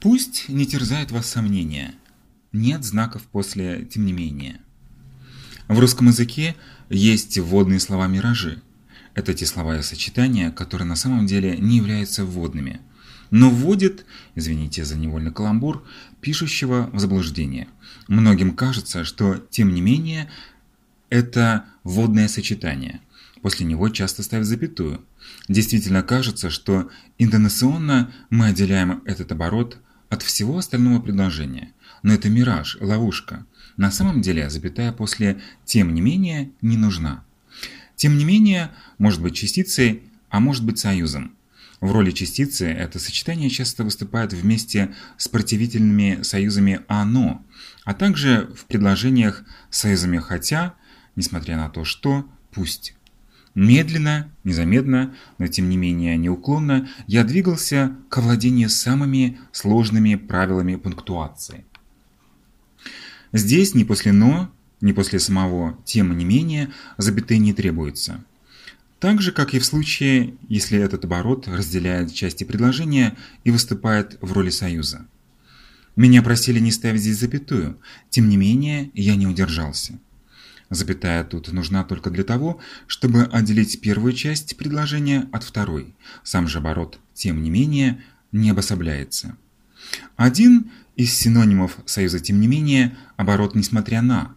Пусть не терзает вас сомнения. Нет знаков после «тем не менее». В русском языке есть вводные слова «миражи». Это те слова и сочетания, которые на самом деле не являются вводными, но вводят, извините за невольный каламбур, пишущего в заблуждение. Многим кажется, что «тем не менее» – это вводное сочетание. После него часто ставят запятую. Действительно кажется, что интонационно мы отделяем этот оборот от всего остального предложения. Но это мираж, ловушка. На самом деле запятая после «тем не менее» не нужна. Тем не менее, может быть частицей, а может быть союзом. В роли частицы это сочетание часто выступает вместе с противительными союзами «оно», а также в предложениях союзами «хотя», несмотря на то, что «пусть». Медленно, незаметно, но тем не менее неуклонно я двигался к овладению самыми сложными правилами пунктуации. Здесь ни после «но», ни после самого «тем не менее» запятые не требуются. Так же, как и в случае, если этот оборот разделяет части предложения и выступает в роли союза. Меня просили не ставить здесь запятую, тем не менее я не удержался. Запятая тут нужна только для того, чтобы отделить первую часть предложения от второй. Сам же оборот, тем не менее, не обособляется. Один из синонимов союза «тем не менее» – оборот «несмотря на».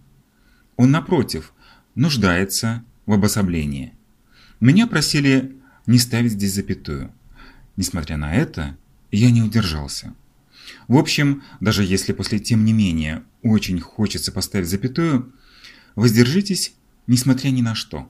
Он, напротив, нуждается в обособлении. Меня просили не ставить здесь запятую. Несмотря на это, я не удержался. В общем, даже если после «тем не менее» очень хочется поставить запятую – Воздержитесь, несмотря ни на что.